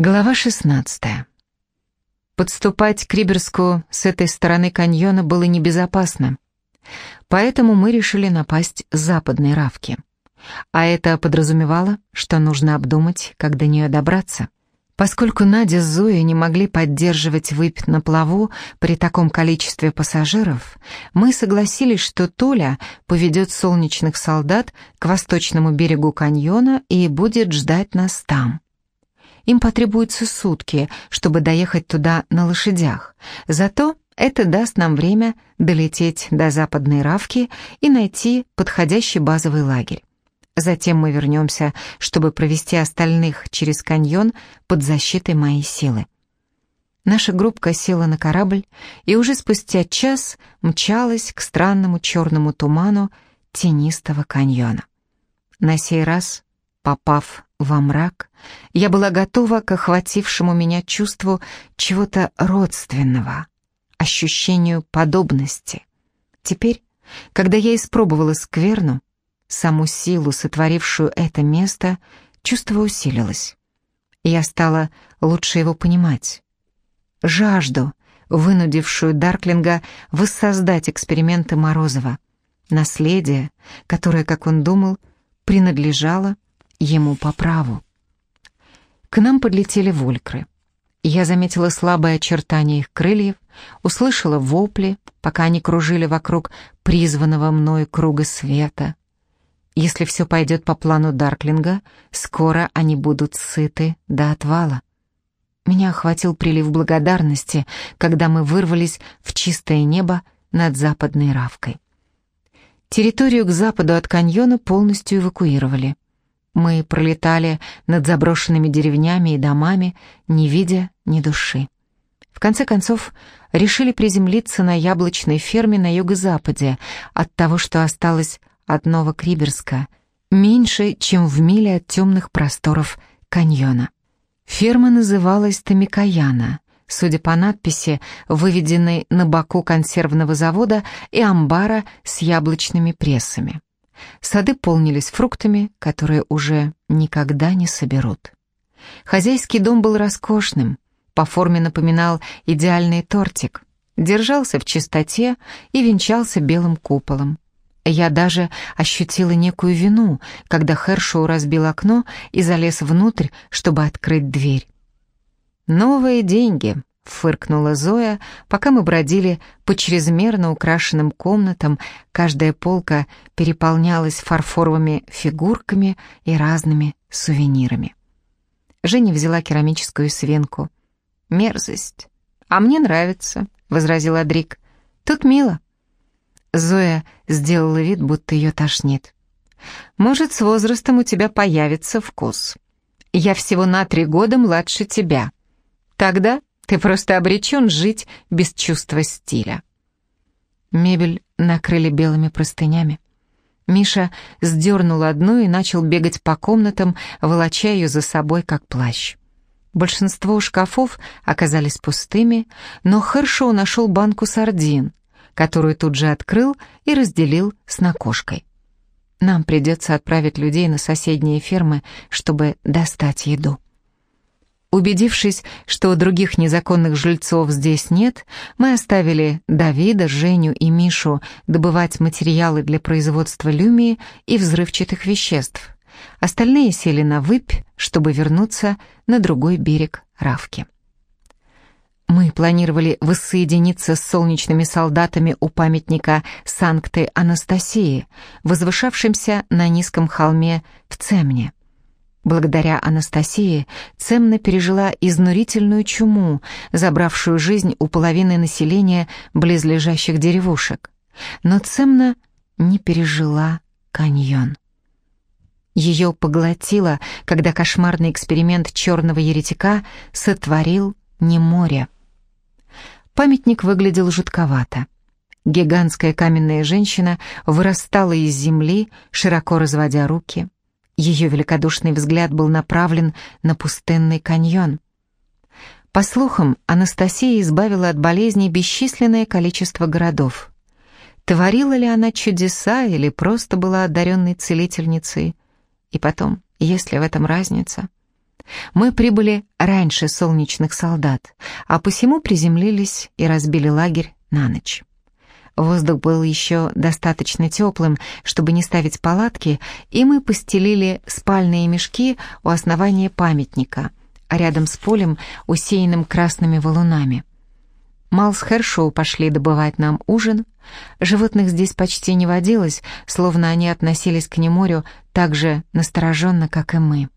Глава 16. Подступать к Риберску с этой стороны каньона было небезопасно, поэтому мы решили напасть с западной Равки. А это подразумевало, что нужно обдумать, как до нее добраться. Поскольку Надя с Зоей не могли поддерживать выпь на плаву при таком количестве пассажиров, мы согласились, что Толя поведет солнечных солдат к восточному берегу каньона и будет ждать нас там. Им потребуются сутки, чтобы доехать туда на лошадях. Зато это даст нам время долететь до западной Равки и найти подходящий базовый лагерь. Затем мы вернемся, чтобы провести остальных через каньон под защитой моей силы. Наша группка села на корабль и уже спустя час мчалась к странному черному туману тенистого каньона. На сей раз Попав во мрак, я была готова к охватившему меня чувству чего-то родственного, ощущению подобности. Теперь, когда я испробовала скверну, саму силу, сотворившую это место, чувство усилилось. Я стала лучше его понимать. Жажду, вынудившую Дарклинга воссоздать эксперименты Морозова, наследие, которое, как он думал, принадлежало ему по праву. К нам подлетели волькры. Я заметила слабое очертание их крыльев, услышала вопли, пока они кружили вокруг призванного мной круга света. Если все пойдет по плану Дарклинга, скоро они будут сыты до отвала. Меня охватил прилив благодарности, когда мы вырвались в чистое небо над западной Равкой. Территорию к западу от каньона полностью эвакуировали — мы пролетали над заброшенными деревнями и домами, не видя ни души. В конце концов, решили приземлиться на яблочной ферме на юго-западе от того, что осталось от Новокриберска, меньше, чем в миле от темных просторов каньона. Ферма называлась Тамикаяна, судя по надписи, выведенной на боку консервного завода и амбара с яблочными прессами. Сады полнились фруктами, которые уже никогда не соберут. Хозяйский дом был роскошным, по форме напоминал идеальный тортик, держался в чистоте и венчался белым куполом. Я даже ощутила некую вину, когда Хершоу разбил окно и залез внутрь, чтобы открыть дверь. «Новые деньги», фыркнула Зоя, пока мы бродили по чрезмерно украшенным комнатам, каждая полка переполнялась фарфоровыми фигурками и разными сувенирами. Женя взяла керамическую свинку. «Мерзость. А мне нравится», — возразил Адрик. «Тут мило». Зоя сделала вид, будто ее тошнит. «Может, с возрастом у тебя появится вкус. Я всего на три года младше тебя. Тогда ты просто обречен жить без чувства стиля. Мебель накрыли белыми простынями. Миша сдернул одну и начал бегать по комнатам, волоча ее за собой, как плащ. Большинство шкафов оказались пустыми, но Хершоу нашел банку сардин, которую тут же открыл и разделил с накошкой. Нам придется отправить людей на соседние фермы, чтобы достать еду. Убедившись, что других незаконных жильцов здесь нет, мы оставили Давида, Женю и Мишу добывать материалы для производства люмии и взрывчатых веществ. Остальные сели на выпь, чтобы вернуться на другой берег Равки. Мы планировали воссоединиться с солнечными солдатами у памятника Санкты Анастасии, возвышавшимся на низком холме в Цемне. Благодаря Анастасии Цемна пережила изнурительную чуму, забравшую жизнь у половины населения близлежащих деревушек. Но Цемна не пережила каньон. Ее поглотило, когда кошмарный эксперимент черного еретика сотворил не море. Памятник выглядел жутковато. Гигантская каменная женщина вырастала из земли, широко разводя руки. Ее великодушный взгляд был направлен на пустынный каньон. По слухам, Анастасия избавила от болезней бесчисленное количество городов. Творила ли она чудеса или просто была одаренной целительницей? И потом, есть ли в этом разница? Мы прибыли раньше солнечных солдат, а посему приземлились и разбили лагерь на ночь. Воздух был еще достаточно теплым, чтобы не ставить палатки, и мы постелили спальные мешки у основания памятника, а рядом с полем, усеянным красными валунами. Мал Хершоу пошли добывать нам ужин. Животных здесь почти не водилось, словно они относились к неморю так же настороженно, как и мы.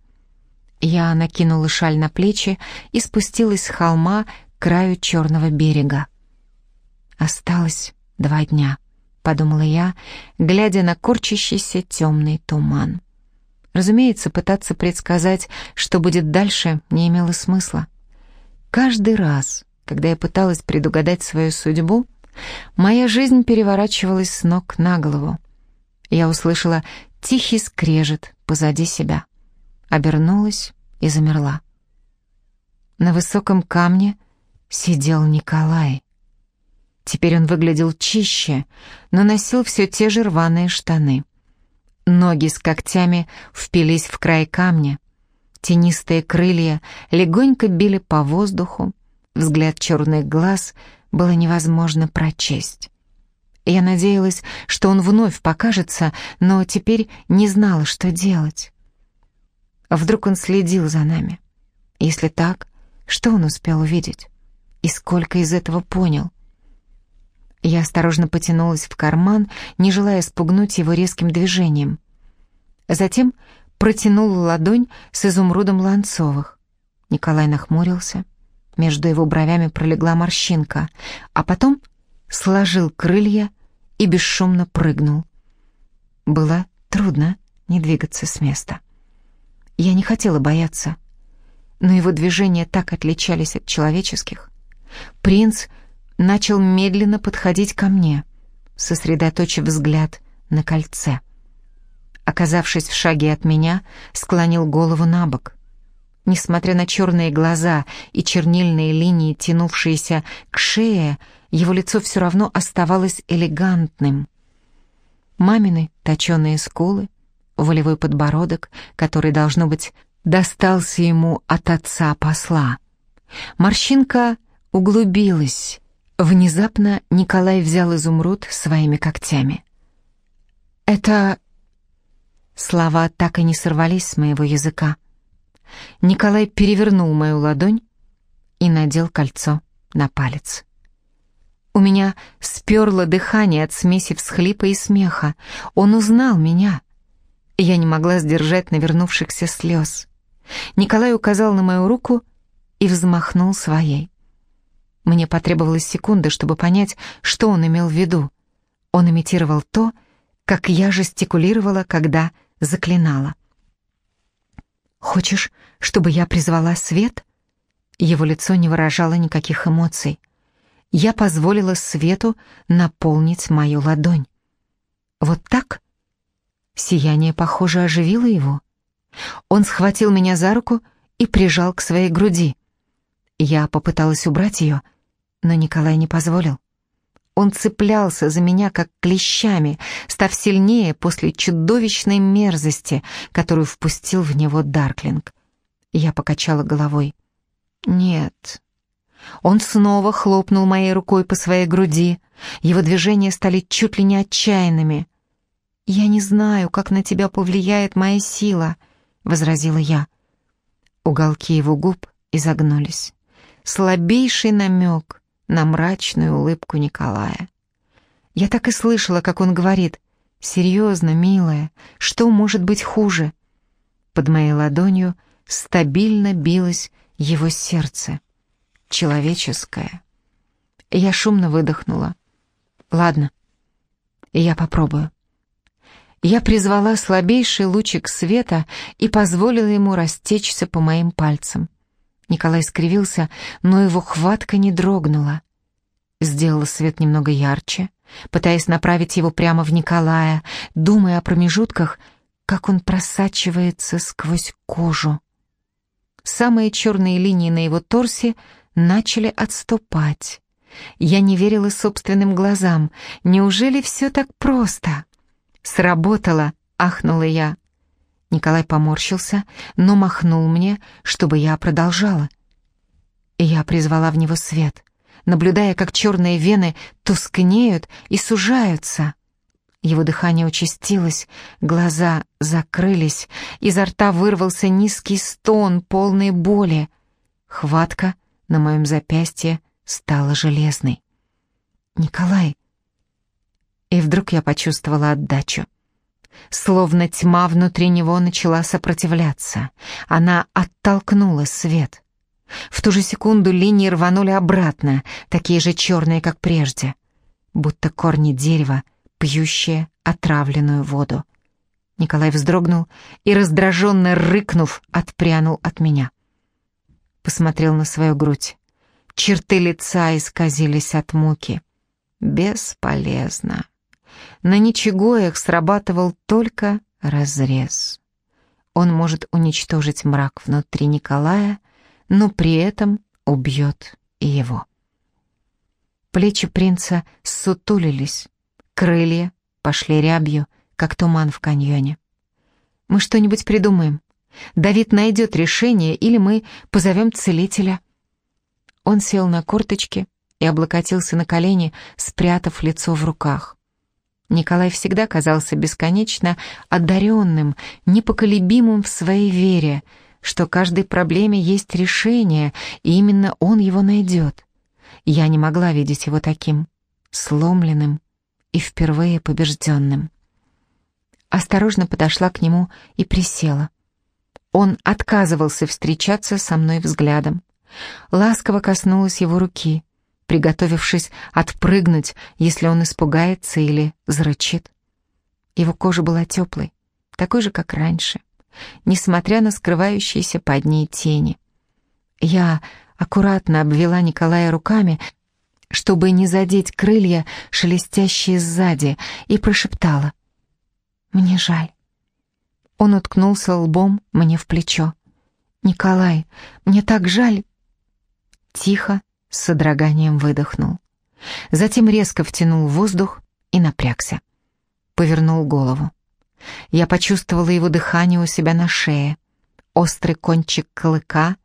Я накинула шаль на плечи и спустилась с холма к краю черного берега. Осталось два дня, подумала я, глядя на корчащийся темный туман. Разумеется, пытаться предсказать, что будет дальше, не имело смысла. Каждый раз, когда я пыталась предугадать свою судьбу, моя жизнь переворачивалась с ног на голову. Я услышала тихий скрежет позади себя, обернулась и замерла. На высоком камне сидел Николай. Теперь он выглядел чище, но носил все те же рваные штаны. Ноги с когтями впились в край камня. Тенистые крылья легонько били по воздуху, Взгляд черных глаз было невозможно прочесть. Я надеялась, что он вновь покажется, но теперь не знала, что делать. Вдруг он следил за нами. Если так, что он успел увидеть? И сколько из этого понял? Я осторожно потянулась в карман, не желая спугнуть его резким движением. Затем протянула ладонь с изумрудом Ланцовых. Николай нахмурился. Между его бровями пролегла морщинка, а потом сложил крылья и бесшумно прыгнул. Было трудно не двигаться с места. Я не хотела бояться, но его движения так отличались от человеческих. Принц начал медленно подходить ко мне, сосредоточив взгляд на кольце. Оказавшись в шаге от меня, склонил голову на бок — Несмотря на черные глаза и чернильные линии, тянувшиеся к шее, его лицо все равно оставалось элегантным. Мамины точеные скулы, волевой подбородок, который, должно быть, достался ему от отца-посла. Морщинка углубилась. Внезапно Николай взял изумруд своими когтями. «Это...» Слова так и не сорвались с моего языка. Николай перевернул мою ладонь и надел кольцо на палец. У меня сперло дыхание от смеси всхлипа и смеха. Он узнал меня. Я не могла сдержать навернувшихся слез. Николай указал на мою руку и взмахнул своей. Мне потребовалась секунда, чтобы понять, что он имел в виду. Он имитировал то, как я жестикулировала, когда заклинала. «Хочешь, чтобы я призвала свет?» Его лицо не выражало никаких эмоций. Я позволила свету наполнить мою ладонь. Вот так? Сияние, похоже, оживило его. Он схватил меня за руку и прижал к своей груди. Я попыталась убрать ее, но Николай не позволил. Он цеплялся за меня как клещами, став сильнее после чудовищной мерзости, которую впустил в него Дарклинг. Я покачала головой. «Нет». Он снова хлопнул моей рукой по своей груди. Его движения стали чуть ли не отчаянными. «Я не знаю, как на тебя повлияет моя сила», — возразила я. Уголки его губ изогнулись. Слабейший намек, на мрачную улыбку Николая. Я так и слышала, как он говорит «Серьезно, милая, что может быть хуже?» Под моей ладонью стабильно билось его сердце. Человеческое. Я шумно выдохнула. «Ладно, я попробую». Я призвала слабейший лучик света и позволила ему растечься по моим пальцам. Николай скривился, но его хватка не дрогнула. Сделала свет немного ярче, пытаясь направить его прямо в Николая, думая о промежутках, как он просачивается сквозь кожу. Самые черные линии на его торсе начали отступать. Я не верила собственным глазам. Неужели все так просто? «Сработало!» — ахнула я. Николай поморщился, но махнул мне, чтобы я продолжала. И я призвала в него свет, наблюдая, как черные вены тускнеют и сужаются. Его дыхание участилось, глаза закрылись, изо рта вырвался низкий стон, полный боли. Хватка на моем запястье стала железной. «Николай!» И вдруг я почувствовала отдачу. Словно тьма внутри него начала сопротивляться. Она оттолкнула свет. В ту же секунду линии рванули обратно, такие же черные, как прежде. Будто корни дерева, пьющие отравленную воду. Николай вздрогнул и, раздраженно рыкнув, отпрянул от меня. Посмотрел на свою грудь. Черты лица исказились от муки. Бесполезно. На ничегоях срабатывал только разрез. Он может уничтожить мрак внутри Николая, но при этом убьет и его. Плечи принца сутулились, крылья пошли рябью, как туман в каньоне. «Мы что-нибудь придумаем. Давид найдет решение, или мы позовем целителя». Он сел на корточки и облокотился на колени, спрятав лицо в руках. Николай всегда казался бесконечно одаренным, непоколебимым в своей вере, что каждой проблеме есть решение, и именно он его найдет. Я не могла видеть его таким, сломленным и впервые побежденным. Осторожно подошла к нему и присела. Он отказывался встречаться со мной взглядом. Ласково коснулась его руки — приготовившись отпрыгнуть, если он испугается или зарычит. Его кожа была теплой, такой же, как раньше, несмотря на скрывающиеся под ней тени. Я аккуратно обвела Николая руками, чтобы не задеть крылья, шелестящие сзади, и прошептала. «Мне жаль». Он уткнулся лбом мне в плечо. «Николай, мне так жаль». Тихо, с содроганием выдохнул. Затем резко втянул воздух и напрягся. Повернул голову. Я почувствовала его дыхание у себя на шее, острый кончик клыка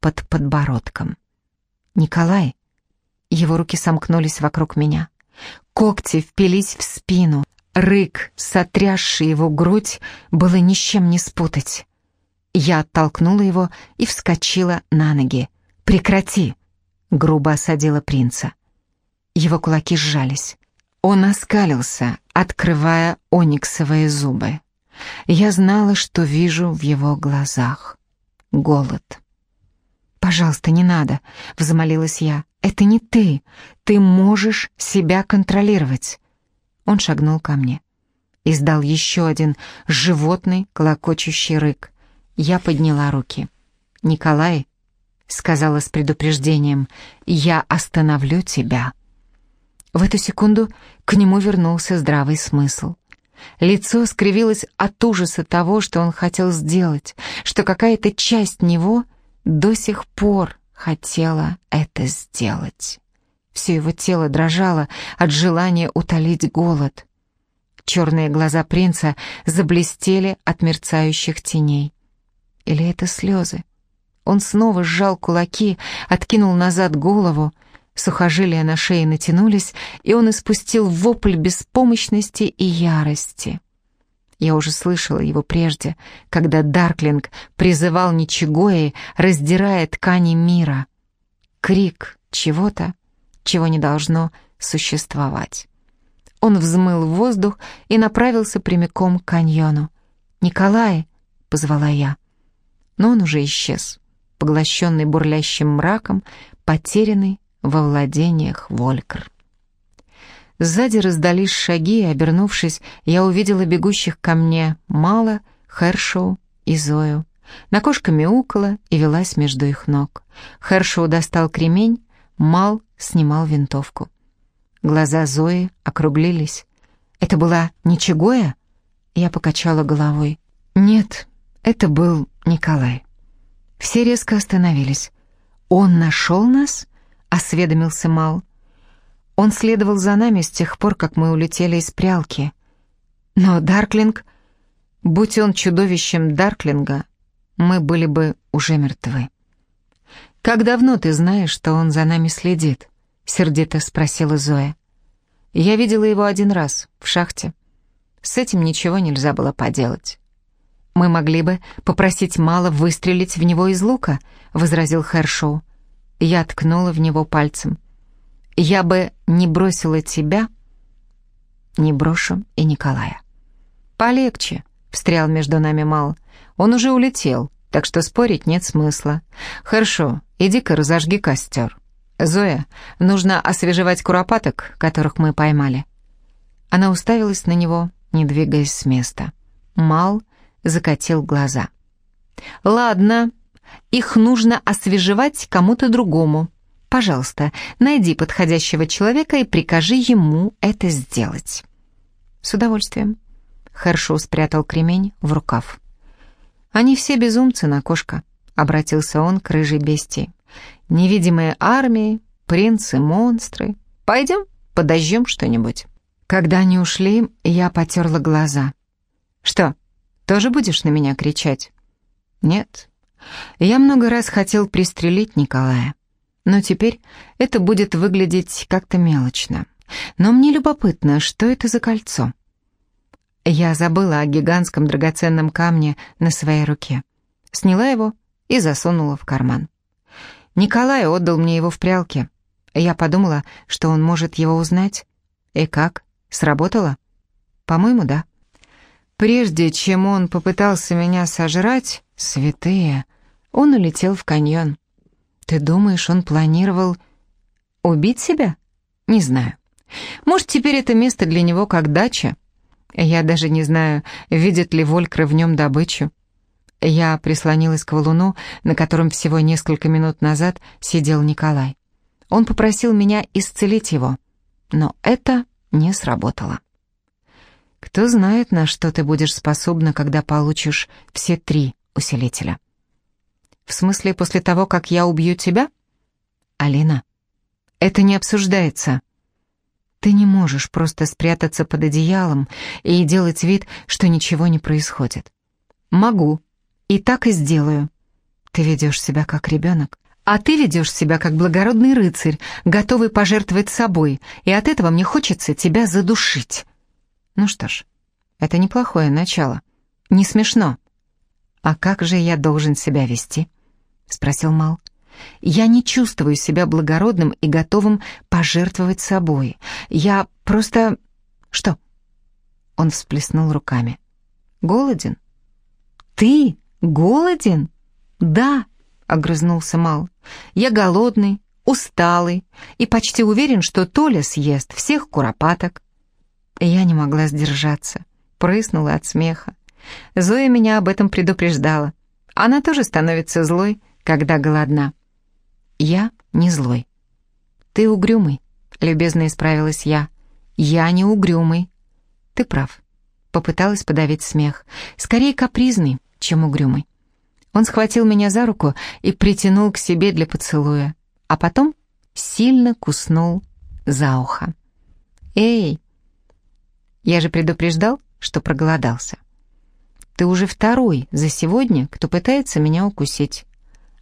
под подбородком. «Николай!» Его руки сомкнулись вокруг меня. Когти впились в спину. Рык, сотрясший его грудь, было ни с чем не спутать. Я оттолкнула его и вскочила на ноги. «Прекрати!» Грубо осадила принца. Его кулаки сжались. Он оскалился, открывая ониксовые зубы. Я знала, что вижу в его глазах. Голод. «Пожалуйста, не надо», — взмолилась я. «Это не ты. Ты можешь себя контролировать». Он шагнул ко мне. Издал еще один животный, клокочущий рык. Я подняла руки. «Николай, — сказала с предупреждением, — «я остановлю тебя». В эту секунду к нему вернулся здравый смысл. Лицо скривилось от ужаса того, что он хотел сделать, что какая-то часть него до сих пор хотела это сделать. Все его тело дрожало от желания утолить голод. Черные глаза принца заблестели от мерцающих теней. Или это слезы? Он снова сжал кулаки, откинул назад голову. Сухожилия на шее натянулись, и он испустил вопль беспомощности и ярости. Я уже слышала его прежде, когда Дарклинг призывал Ничегои, раздирая ткани мира. Крик чего-то, чего не должно существовать. Он взмыл в воздух и направился прямиком к каньону. «Николай!» — позвала я. Но он уже исчез поглощенный бурлящим мраком, потерянный во владениях Волькр. Сзади раздались шаги, и, обернувшись, я увидела бегущих ко мне Мала, Хершоу и Зою. Накошка мяукала и велась между их ног. Хершоу достал кремень, Мал снимал винтовку. Глаза Зои округлились. «Это была Ничегоя?» Я покачала головой. «Нет, это был Николай». Все резко остановились. «Он нашел нас?» — осведомился Мал. «Он следовал за нами с тех пор, как мы улетели из прялки. Но Дарклинг...» Будь он чудовищем Дарклинга, мы были бы уже мертвы. «Как давно ты знаешь, что он за нами следит?» — сердито спросила Зоя. «Я видела его один раз, в шахте. С этим ничего нельзя было поделать». «Мы могли бы попросить Мало выстрелить в него из лука», — возразил Хэршоу. Я ткнула в него пальцем. «Я бы не бросила тебя, не брошу и Николая». «Полегче», — встрял между нами Мал. «Он уже улетел, так что спорить нет смысла. Хорошо, иди-ка разожги костер. Зоя, нужно освежевать куропаток, которых мы поймали». Она уставилась на него, не двигаясь с места. Мал закатил глаза. «Ладно, их нужно освежевать кому-то другому. Пожалуйста, найди подходящего человека и прикажи ему это сделать». «С удовольствием». Хершоу спрятал кремень в рукав. «Они все безумцы, на кошка», — обратился он к рыжей бестии. «Невидимые армии, принцы-монстры. Пойдем, подождем что-нибудь». Когда они ушли, я потерла глаза. «Что, тоже будешь на меня кричать?» «Нет. Я много раз хотел пристрелить Николая, но теперь это будет выглядеть как-то мелочно. Но мне любопытно, что это за кольцо?» Я забыла о гигантском драгоценном камне на своей руке. Сняла его и засунула в карман. Николай отдал мне его в прялке. Я подумала, что он может его узнать. И как? Сработало? По-моему, да. Прежде чем он попытался меня сожрать, святые, он улетел в каньон. Ты думаешь, он планировал убить себя? Не знаю. Может, теперь это место для него как дача? Я даже не знаю, видит ли Волькры в нем добычу. Я прислонилась к валуну, на котором всего несколько минут назад сидел Николай. Он попросил меня исцелить его, но это не сработало. Кто знает, на что ты будешь способна, когда получишь все три усилителя. В смысле, после того, как я убью тебя? Алина, это не обсуждается. Ты не можешь просто спрятаться под одеялом и делать вид, что ничего не происходит. Могу. И так и сделаю. Ты ведешь себя как ребенок. А ты ведешь себя как благородный рыцарь, готовый пожертвовать собой, и от этого мне хочется тебя задушить. Ну что ж, это неплохое начало. Не смешно. А как же я должен себя вести? Спросил Мал. Я не чувствую себя благородным и готовым пожертвовать собой. Я просто... Что? Он всплеснул руками. Голоден? Ты голоден? Да, огрызнулся Мал. Я голодный, усталый и почти уверен, что Толя съест всех куропаток. Я не могла сдержаться, прыснула от смеха. Зоя меня об этом предупреждала. Она тоже становится злой, когда голодна. «Я не злой». «Ты угрюмый», — любезно исправилась я. «Я не угрюмый». «Ты прав». Попыталась подавить смех. «Скорее капризный, чем угрюмый». Он схватил меня за руку и притянул к себе для поцелуя, а потом сильно куснул за ухо. «Эй!» Я же предупреждал, что проголодался. Ты уже второй за сегодня, кто пытается меня укусить.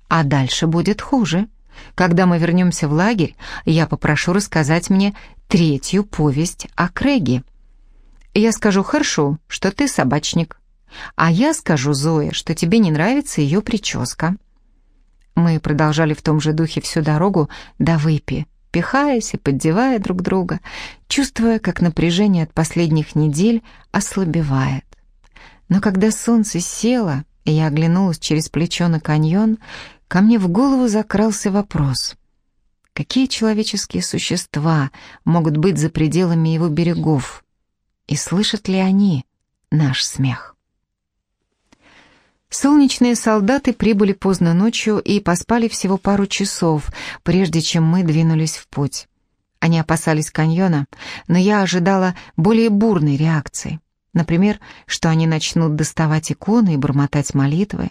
А дальше будет хуже. Когда мы вернемся в лагерь, я попрошу рассказать мне третью повесть о Крэге. Я скажу Хэршу, что ты собачник, а я скажу Зое, что тебе не нравится ее прическа. Мы продолжали в том же духе всю дорогу до выпи, пихаясь и поддевая друг друга, чувствуя, как напряжение от последних недель ослабевает. Но когда солнце село, и я оглянулась через плечо на каньон, ко мне в голову закрался вопрос. Какие человеческие существа могут быть за пределами его берегов? И слышат ли они наш смех? Солнечные солдаты прибыли поздно ночью и поспали всего пару часов, прежде чем мы двинулись в путь. Они опасались каньона, но я ожидала более бурной реакции. Например, что они начнут доставать иконы и бормотать молитвы.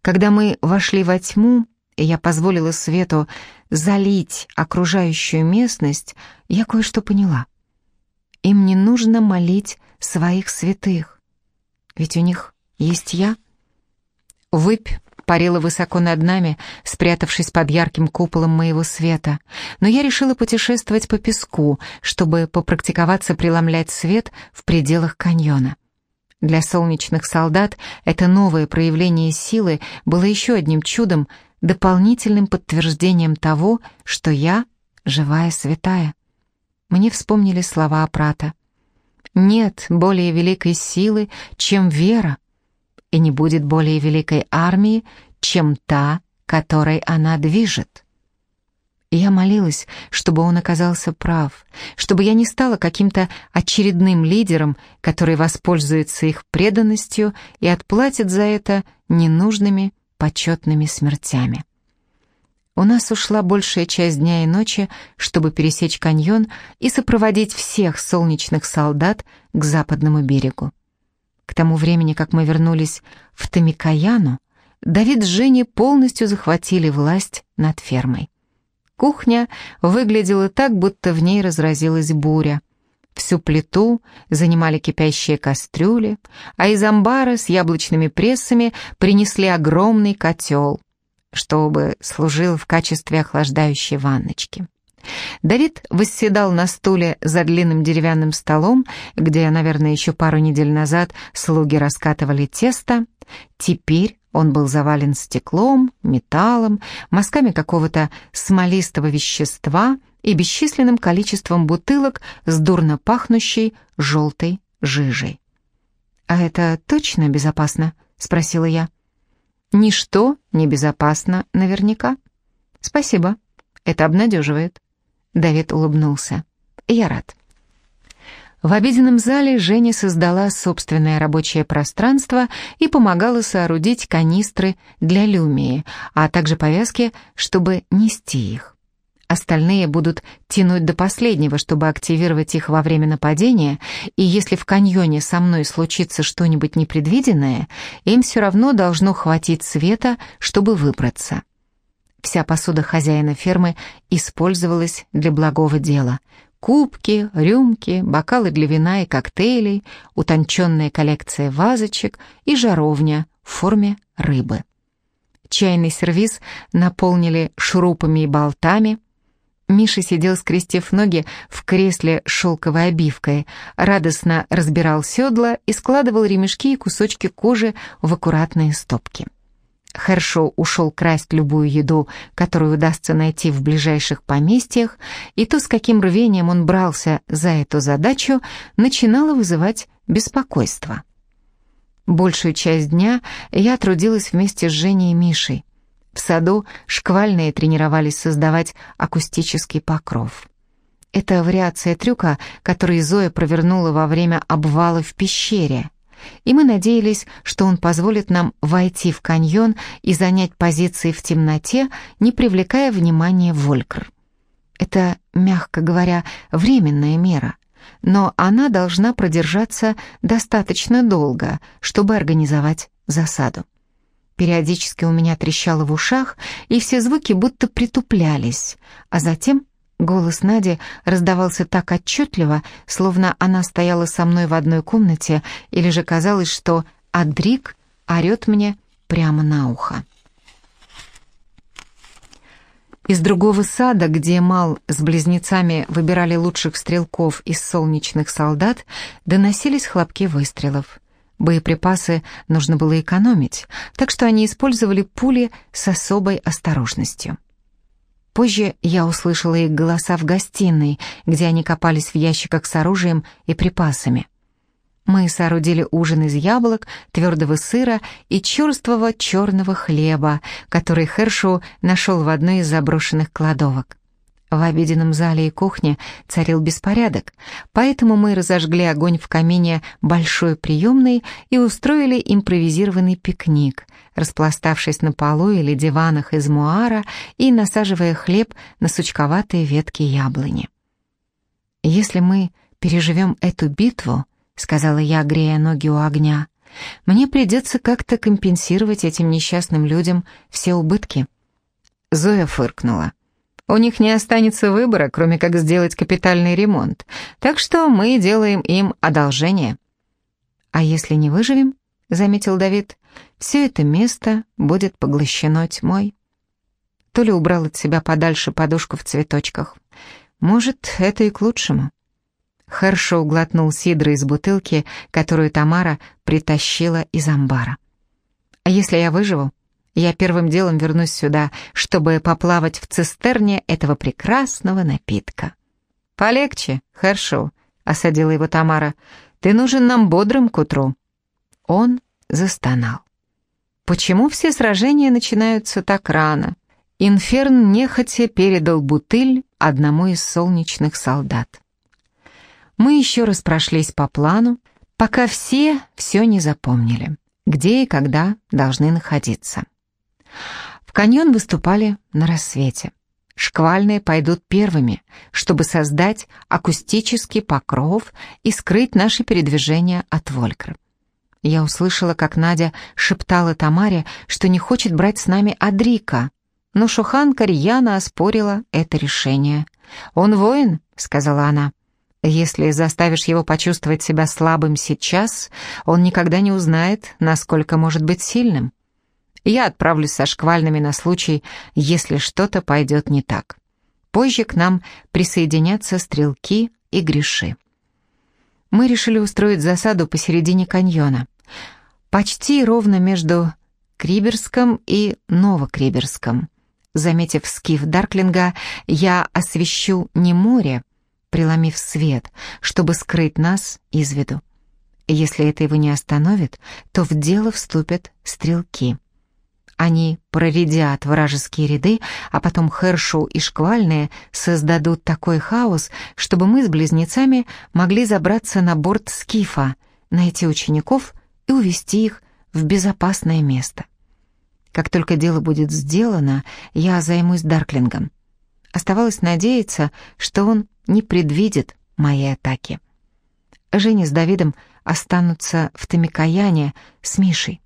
Когда мы вошли во тьму, и я позволила свету залить окружающую местность, я кое-что поняла. Им не нужно молить своих святых. Ведь у них есть я. Выпь парила высоко над нами, спрятавшись под ярким куполом моего света, но я решила путешествовать по песку, чтобы попрактиковаться преломлять свет в пределах каньона. Для солнечных солдат это новое проявление силы было еще одним чудом, дополнительным подтверждением того, что я живая святая. Мне вспомнили слова Апрата. «Нет более великой силы, чем вера, и не будет более великой армии, чем та, которой она движет». Я молилась, чтобы он оказался прав, чтобы я не стала каким-то очередным лидером, который воспользуется их преданностью и отплатит за это ненужными почетными смертями. У нас ушла большая часть дня и ночи, чтобы пересечь каньон и сопроводить всех солнечных солдат к западному берегу. К тому времени, как мы вернулись в Тамикаяну, Давид с Женей полностью захватили власть над фермой. Кухня выглядела так, будто в ней разразилась буря. Всю плиту занимали кипящие кастрюли, а из амбара с яблочными прессами принесли огромный котел, чтобы служил в качестве охлаждающей ванночки. Давид восседал на стуле за длинным деревянным столом, где, наверное, еще пару недель назад слуги раскатывали тесто. Теперь он был завален стеклом, металлом, мазками какого-то смолистого вещества и бесчисленным количеством бутылок с дурно пахнущей желтой жижей. «А это точно безопасно?» — спросила я. «Ничто не безопасно наверняка». «Спасибо, это обнадеживает». Давид улыбнулся. «Я рад». В обеденном зале Женя создала собственное рабочее пространство и помогала соорудить канистры для люмии, а также повязки, чтобы нести их. Остальные будут тянуть до последнего, чтобы активировать их во время нападения, и если в каньоне со мной случится что-нибудь непредвиденное, им все равно должно хватить света, чтобы выбраться. Вся посуда хозяина фермы использовалась для благого дела. Кубки, рюмки, бокалы для вина и коктейлей, утонченная коллекция вазочек и жаровня в форме рыбы. Чайный сервиз наполнили шурупами и болтами. Миша сидел, скрестив ноги в кресле с шелковой обивкой, радостно разбирал седла и складывал ремешки и кусочки кожи в аккуратные стопки. Хершоу ушел красть любую еду, которую удастся найти в ближайших поместьях, и то, с каким рвением он брался за эту задачу, начинало вызывать беспокойство. Большую часть дня я трудилась вместе с Женей и Мишей. В саду шквальные тренировались создавать акустический покров. Это вариация трюка, который Зоя провернула во время обвала в пещере — и мы надеялись, что он позволит нам войти в каньон и занять позиции в темноте, не привлекая внимания Волькр. Это, мягко говоря, временная мера, но она должна продержаться достаточно долго, чтобы организовать засаду. Периодически у меня трещало в ушах, и все звуки будто притуплялись, а затем Голос Нади раздавался так отчетливо, словно она стояла со мной в одной комнате, или же казалось, что Адрик орет мне прямо на ухо. Из другого сада, где Мал с близнецами выбирали лучших стрелков из солнечных солдат, доносились хлопки выстрелов. Боеприпасы нужно было экономить, так что они использовали пули с особой осторожностью. Позже я услышала их голоса в гостиной, где они копались в ящиках с оружием и припасами. Мы соорудили ужин из яблок, твердого сыра и черствого черного хлеба, который Хершу нашел в одной из заброшенных кладовок. В обеденном зале и кухне царил беспорядок, поэтому мы разожгли огонь в камине большой приемной и устроили импровизированный пикник, распластавшись на полу или диванах из муара и насаживая хлеб на сучковатые ветки яблони. «Если мы переживем эту битву», — сказала я, грея ноги у огня, «мне придется как-то компенсировать этим несчастным людям все убытки». Зоя фыркнула. У них не останется выбора, кроме как сделать капитальный ремонт, так что мы делаем им одолжение. А если не выживем? заметил Давид, все это место будет поглощено тьмой. Толя убрал от себя подальше подушку в цветочках. Может, это и к лучшему. Хершоу глотнул сидра из бутылки, которую Тамара притащила из амбара. «А если я выживу, я первым делом вернусь сюда, чтобы поплавать в цистерне этого прекрасного напитка». «Полегче, Хершоу», — осадила его Тамара. «Ты нужен нам бодрым к утру». Он застонал. «Почему все сражения начинаются так рано?» Инферн нехотя передал бутыль одному из солнечных солдат. Мы еще раз прошлись по плану, пока все все не запомнили, где и когда должны находиться. В каньон выступали на рассвете. Шквальные пойдут первыми, чтобы создать акустический покров и скрыть наши передвижения от Волькры. Я услышала, как Надя шептала Тамаре, что не хочет брать с нами Адрика, но Шухан Карьяна оспорила это решение. «Он воин», — сказала она. «Если заставишь его почувствовать себя слабым сейчас, он никогда не узнает, насколько может быть сильным. Я отправлюсь со шквальными на случай, если что-то пойдет не так. Позже к нам присоединятся стрелки и греши». Мы решили устроить засаду посередине каньона, почти ровно между Криберском и Новокриберском. Заметив скиф Дарклинга, я освещу не море, преломив свет, чтобы скрыть нас из виду. Если это его не остановит, то в дело вступят стрелки. Они проредят вражеские ряды, а потом Хершу и Шквальные создадут такой хаос, чтобы мы с близнецами могли забраться на борт скифа, найти учеников и увести их в безопасное место. Как только дело будет сделано, я займусь Дарклингом. Оставалось надеяться, что он не предвидит моей атаки. Женя с Давидом останутся в Тамикаяне с Мишей.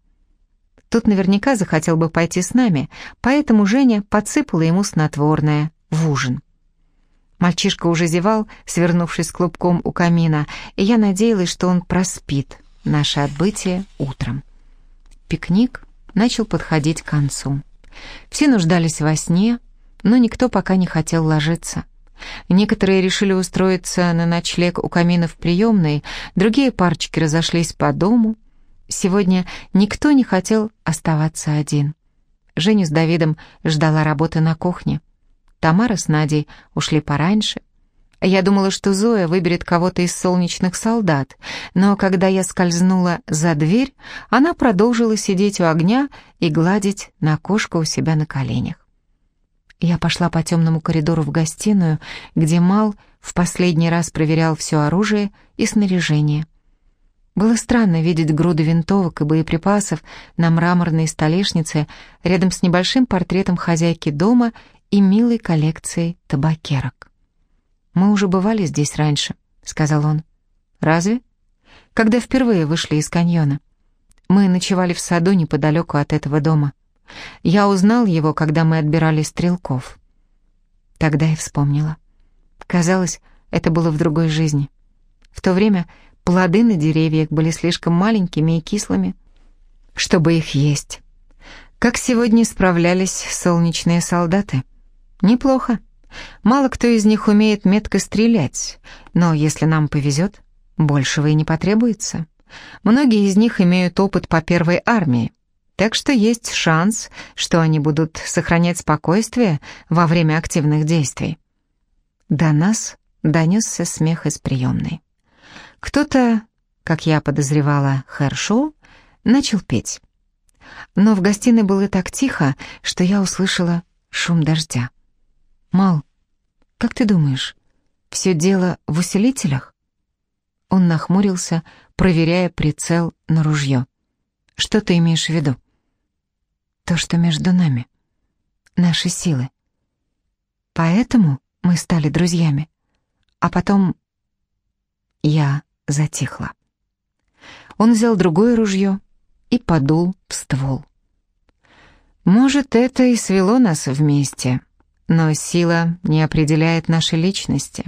Тут наверняка захотел бы пойти с нами, поэтому Женя подсыпала ему снотворное в ужин. Мальчишка уже зевал, свернувшись клубком у камина, и я надеялась, что он проспит наше отбытие утром. Пикник начал подходить к концу. Все нуждались во сне, но никто пока не хотел ложиться. Некоторые решили устроиться на ночлег у камина в приемной, другие парочки разошлись по дому. Сегодня никто не хотел оставаться один. Женя с Давидом ждала работы на кухне. Тамара с Надей ушли пораньше, я думала, что Зоя выберет кого-то из солнечных солдат, но когда я скользнула за дверь, она продолжила сидеть у огня и гладить на кошку у себя на коленях. Я пошла по темному коридору в гостиную, где Мал в последний раз проверял все оружие и снаряжение. Было странно видеть груды винтовок и боеприпасов на мраморной столешнице рядом с небольшим портретом хозяйки дома и милой коллекцией табакерок. «Мы уже бывали здесь раньше», — сказал он. «Разве?» «Когда впервые вышли из каньона. Мы ночевали в саду неподалеку от этого дома. Я узнал его, когда мы отбирали стрелков». Тогда я вспомнила. Казалось, это было в другой жизни. В то время плоды на деревьях были слишком маленькими и кислыми, чтобы их есть. Как сегодня справлялись солнечные солдаты? Неплохо. Мало кто из них умеет метко стрелять, но если нам повезет, большего и не потребуется. Многие из них имеют опыт по первой армии, так что есть шанс, что они будут сохранять спокойствие во время активных действий. До нас донесся смех из приемной. Кто-то, как я подозревала, Хэршоу, начал петь. Но в гостиной было так тихо, что я услышала шум дождя. «Мал, как ты думаешь, все дело в усилителях?» Он нахмурился, проверяя прицел на ружье. «Что ты имеешь в виду?» «То, что между нами. Наши силы. Поэтому мы стали друзьями. А потом я затихла. Он взял другое ружье и подул в ствол. Может, это и свело нас вместе, но сила не определяет наши личности.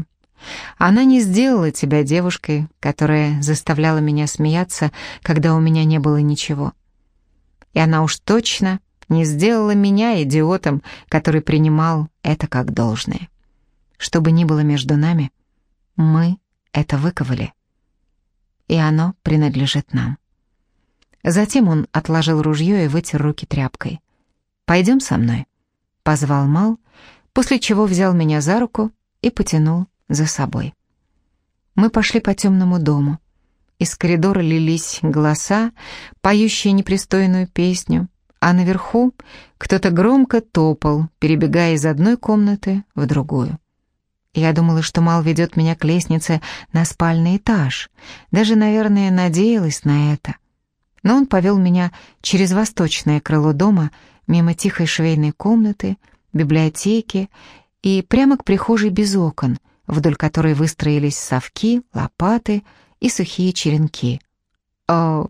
Она не сделала тебя девушкой, которая заставляла меня смеяться, когда у меня не было ничего. И она уж точно не сделала меня идиотом, который принимал это как должное. Что бы ни было между нами, мы это выковали. И оно принадлежит нам. Затем он отложил ружье и вытер руки тряпкой. «Пойдем со мной», — позвал Мал, после чего взял меня за руку и потянул за собой. Мы пошли по темному дому. Из коридора лились голоса, поющие непристойную песню, а наверху кто-то громко топал, перебегая из одной комнаты в другую. Я думала, что Мал ведет меня к лестнице на спальный этаж, даже, наверное, надеялась на это. Но он повел меня через восточное крыло дома, мимо тихой швейной комнаты, библиотеки и прямо к прихожей без окон, вдоль которой выстроились совки, лопаты и сухие черенки. «О,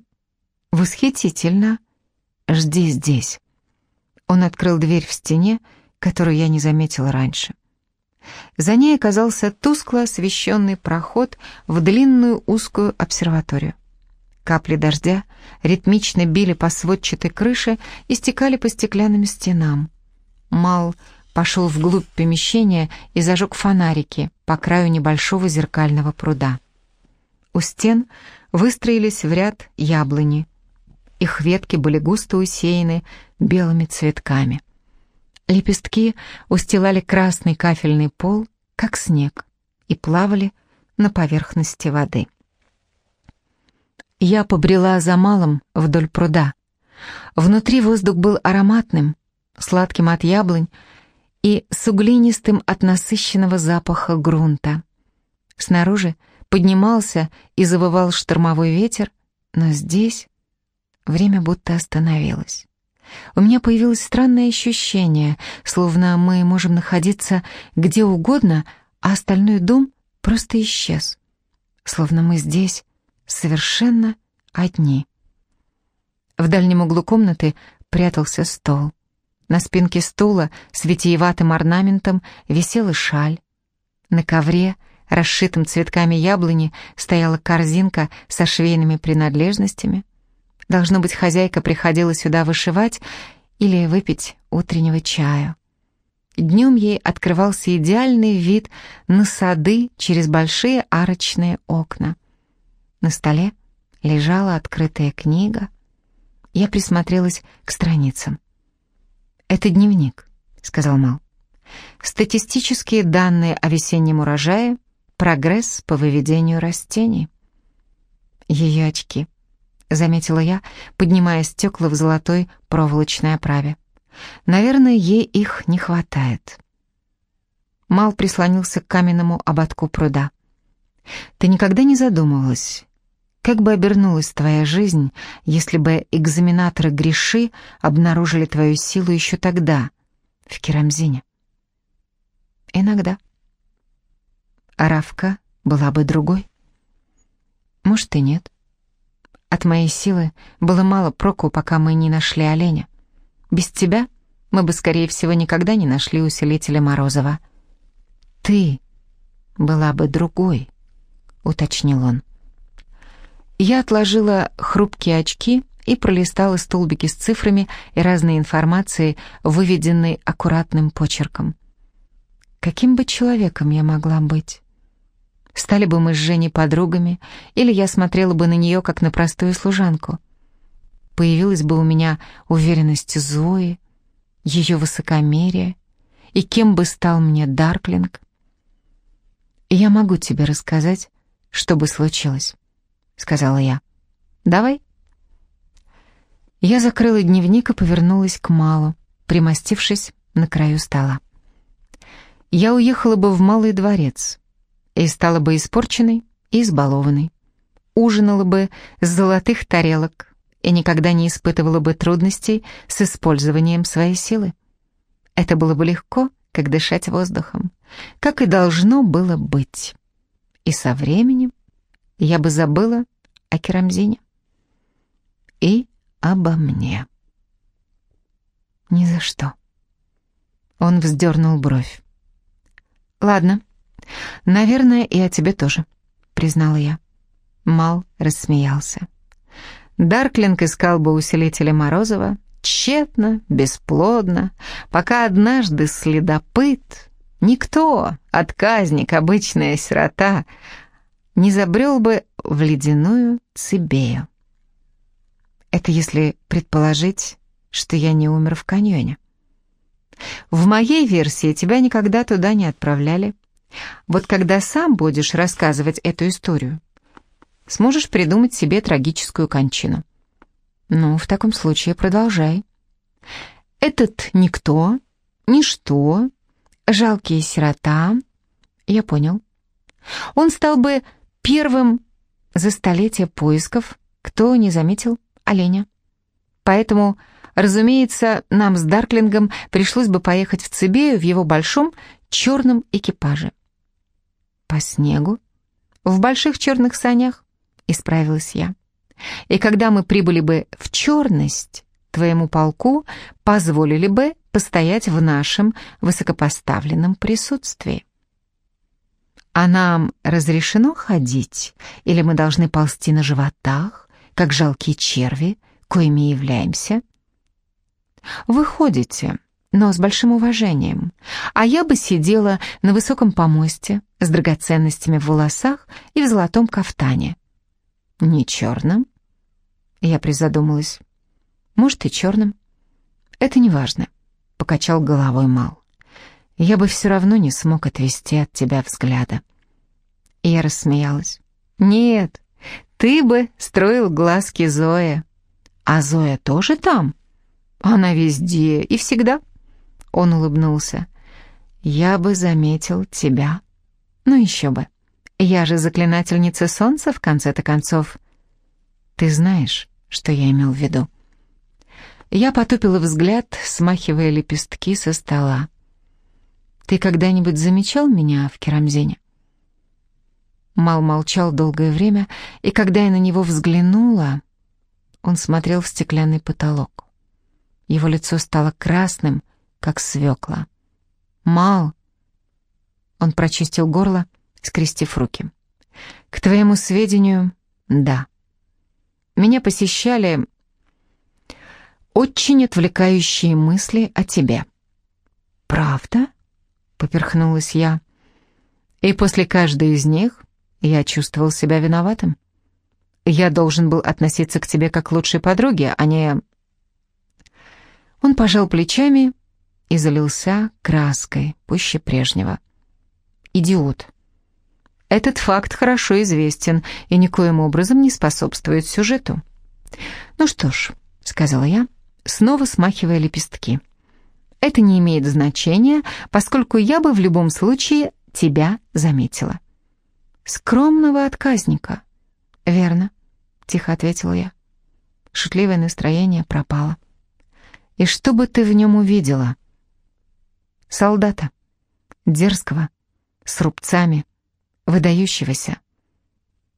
восхитительно! Жди здесь!» Он открыл дверь в стене, которую я не заметила раньше. За ней оказался тускло освещенный проход в длинную узкую обсерваторию. Капли дождя ритмично били по сводчатой крыше и стекали по стеклянным стенам. Мал пошел вглубь помещения и зажег фонарики по краю небольшого зеркального пруда. У стен выстроились в ряд яблони. Их ветки были густо усеяны белыми цветками. Лепестки устилали красный кафельный пол, как снег, и плавали на поверхности воды. Я побрела за малым вдоль пруда. Внутри воздух был ароматным, сладким от яблонь и с углинистым от насыщенного запаха грунта. Снаружи поднимался и завывал штормовой ветер, но здесь время будто остановилось. У меня появилось странное ощущение, словно мы можем находиться где угодно, а остальной дом просто исчез. Словно мы здесь совершенно одни. В дальнем углу комнаты прятался стол. На спинке стула с витиеватым орнаментом висела шаль. На ковре, расшитым цветками яблони, стояла корзинка со швейными принадлежностями. Должно быть, хозяйка приходила сюда вышивать или выпить утреннего чаю. Днем ей открывался идеальный вид на сады через большие арочные окна. На столе лежала открытая книга. Я присмотрелась к страницам. «Это дневник», — сказал Мал. «Статистические данные о весеннем урожае, прогресс по выведению растений». Ее очки —— заметила я, поднимая стекла в золотой проволочной оправе. «Наверное, ей их не хватает». Мал прислонился к каменному ободку пруда. «Ты никогда не задумывалась, как бы обернулась твоя жизнь, если бы экзаменаторы Гриши обнаружили твою силу еще тогда, в Керамзине?» «Иногда». А Равка была бы другой? Может, и нет. От моей силы было мало проку, пока мы не нашли оленя. Без тебя мы бы, скорее всего, никогда не нашли усилителя Морозова. Ты была бы другой, уточнил он. Я отложила хрупкие очки и пролистала столбики с цифрами и разной информацией, выведенной аккуратным почерком. Каким бы человеком я могла быть? Стали бы мы с Женей подругами, или я смотрела бы на нее, как на простую служанку. Появилась бы у меня уверенность Зои, ее высокомерие, и кем бы стал мне Дарклинг. Я могу тебе рассказать, что бы случилось, сказала я. Давай. Я закрыла дневник и повернулась к Малу, примостившись на краю стола. Я уехала бы в Малый дворец, и стала бы испорченной и избалованной. Ужинала бы с золотых тарелок и никогда не испытывала бы трудностей с использованием своей силы. Это было бы легко, как дышать воздухом, как и должно было быть. И со временем я бы забыла о Керамзине и обо мне. Ни за что. Он вздернул бровь. «Ладно, «Наверное, и о тебе тоже», — признала я. Мал рассмеялся. Дарклинг искал бы усилителя Морозова, тщетно, бесплодно, пока однажды следопыт, никто, отказник, обычная сирота, не забрел бы в ледяную Цибею. Это если предположить, что я не умер в каньоне. В моей версии тебя никогда туда не отправляли. Вот когда сам будешь рассказывать эту историю, сможешь придумать себе трагическую кончину. Ну, в таком случае продолжай. Этот никто, ничто, жалкий сирота, я понял. Он стал бы первым за столетие поисков, кто не заметил оленя. Поэтому, разумеется, нам с Дарклингом пришлось бы поехать в Цибею в его большом черном экипаже. По снегу? В больших черных санях? Исправилась я. И когда мы прибыли бы в черность, твоему полку позволили бы постоять в нашем высокопоставленном присутствии. А нам разрешено ходить, или мы должны ползти на животах, как жалкие черви, коими являемся? Вы ходите, но с большим уважением, а я бы сидела на высоком помосте с драгоценностями в волосах и в золотом кафтане. Не черным? Я призадумалась. Может, и черным. Это не важно, покачал головой Мал я бы все равно не смог отвести от тебя взгляда. Я рассмеялась. Нет, ты бы строил глазки Зоя. А Зоя тоже там? Она везде и всегда. Он улыбнулся. Я бы заметил тебя. Ну еще бы. Я же заклинательница солнца, в конце-то концов. Ты знаешь, что я имел в виду. Я потупила взгляд, смахивая лепестки со стола. Ты когда-нибудь замечал меня в керамзине?» Мал молчал долгое время, и когда я на него взглянула, он смотрел в стеклянный потолок. Его лицо стало красным, как свекла. «Мал!» Он прочистил горло, скрестив руки. «К твоему сведению, да. Меня посещали очень отвлекающие мысли о тебе». «Правда?» поперхнулась я. И после каждой из них я чувствовал себя виноватым. Я должен был относиться к тебе как к лучшей подруге, а не... Он пожал плечами и залился краской, пуще прежнего. Идиот. Этот факт хорошо известен и никоим образом не способствует сюжету. «Ну что ж», — сказала я, снова смахивая лепестки. Это не имеет значения, поскольку я бы в любом случае тебя заметила. Скромного отказника. Верно, тихо ответила я. Шутливое настроение пропало. И что бы ты в нем увидела? Солдата. Дерзкого, с рубцами, выдающегося.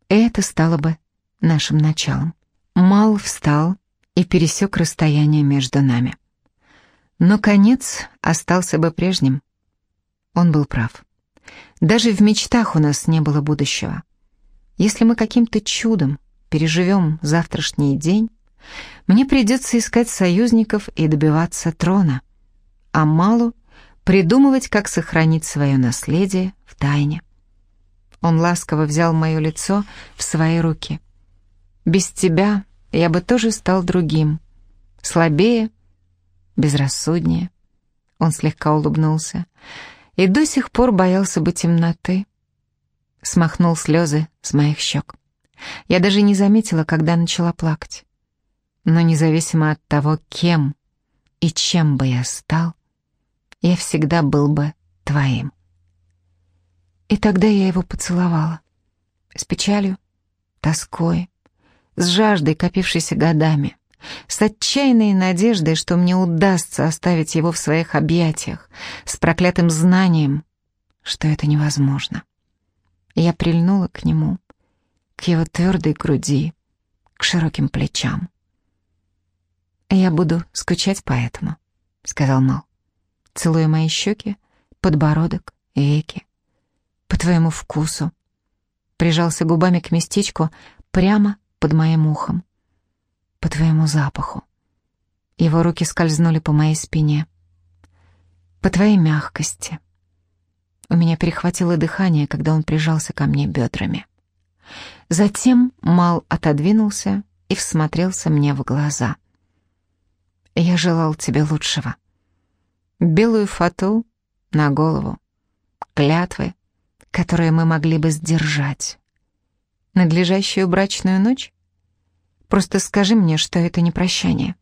Это стало бы нашим началом. Мал встал и пересек расстояние между нами. Но конец остался бы прежним. Он был прав. Даже в мечтах у нас не было будущего. Если мы каким-то чудом переживем завтрашний день, мне придется искать союзников и добиваться трона, а Малу придумывать, как сохранить свое наследие в тайне. Он ласково взял мое лицо в свои руки. «Без тебя я бы тоже стал другим, слабее безрассуднее. Он слегка улыбнулся и до сих пор боялся бы темноты. Смахнул слезы с моих щек. Я даже не заметила, когда начала плакать. Но независимо от того, кем и чем бы я стал, я всегда был бы твоим. И тогда я его поцеловала. С печалью, тоской, с жаждой, копившейся годами с отчаянной надеждой, что мне удастся оставить его в своих объятиях, с проклятым знанием, что это невозможно. Я прильнула к нему, к его твердой груди, к широким плечам. «Я буду скучать по этому», — сказал Мал, целуя мои щеки, подбородок, веки, твоему вкусу. Прижался губами к местечку прямо под моим ухом. По твоему запаху. Его руки скользнули по моей спине. По твоей мягкости. У меня перехватило дыхание, когда он прижался ко мне бедрами. Затем Мал отодвинулся и всмотрелся мне в глаза. «Я желал тебе лучшего. Белую фату на голову, клятвы, которые мы могли бы сдержать. Надлежащую брачную ночь? Просто скажи мне, что это не прощание.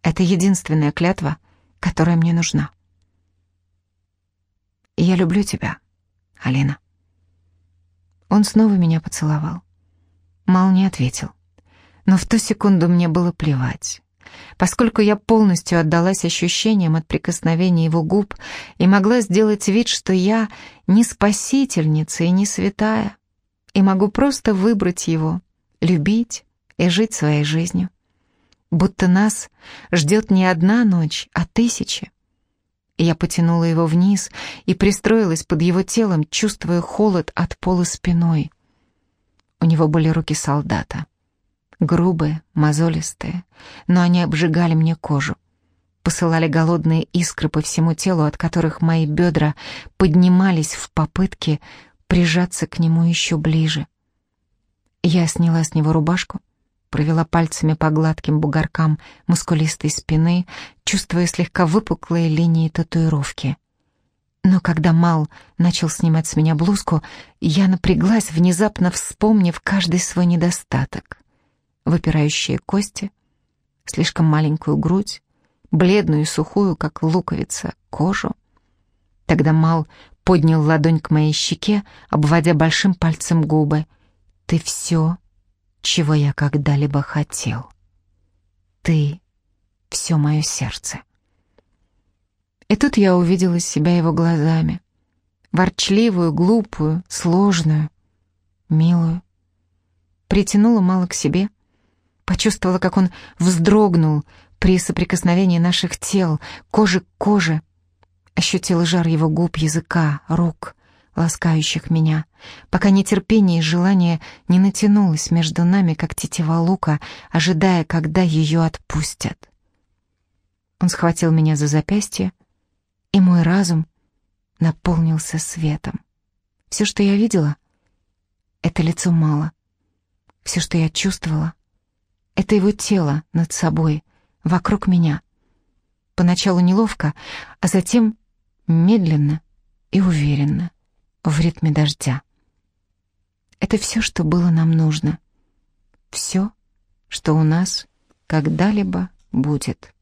Это единственная клятва, которая мне нужна. Я люблю тебя, Алина. Он снова меня поцеловал. Мал не ответил. Но в ту секунду мне было плевать. Поскольку я полностью отдалась ощущениям от прикосновения его губ и могла сделать вид, что я не спасительница и не святая, и могу просто выбрать его, любить и жить своей жизнью. Будто нас ждет не одна ночь, а тысячи. Я потянула его вниз и пристроилась под его телом, чувствуя холод от пола спиной. У него были руки солдата. Грубые, мозолистые, но они обжигали мне кожу. Посылали голодные искры по всему телу, от которых мои бедра поднимались в попытке прижаться к нему еще ближе. Я сняла с него рубашку, провела пальцами по гладким бугоркам мускулистой спины, чувствуя слегка выпуклые линии татуировки. Но когда Мал начал снимать с меня блузку, я напряглась, внезапно вспомнив каждый свой недостаток. Выпирающие кости, слишком маленькую грудь, бледную и сухую, как луковица, кожу. Тогда Мал поднял ладонь к моей щеке, обводя большим пальцем губы. «Ты все чего я когда-либо хотел. Ты — все мое сердце. И тут я увидела себя его глазами. Ворчливую, глупую, сложную, милую. Притянула мало к себе. Почувствовала, как он вздрогнул при соприкосновении наших тел, кожи к коже. Ощутила жар его губ, языка, рук — ласкающих меня, пока нетерпение и желание не натянулось между нами, как тетива лука, ожидая, когда ее отпустят. Он схватил меня за запястье, и мой разум наполнился светом. Все, что я видела, — это лицо мало. Все, что я чувствовала, — это его тело над собой, вокруг меня. Поначалу неловко, а затем медленно и уверенно в ритме дождя. Это все, что было нам нужно. Все, что у нас когда-либо будет.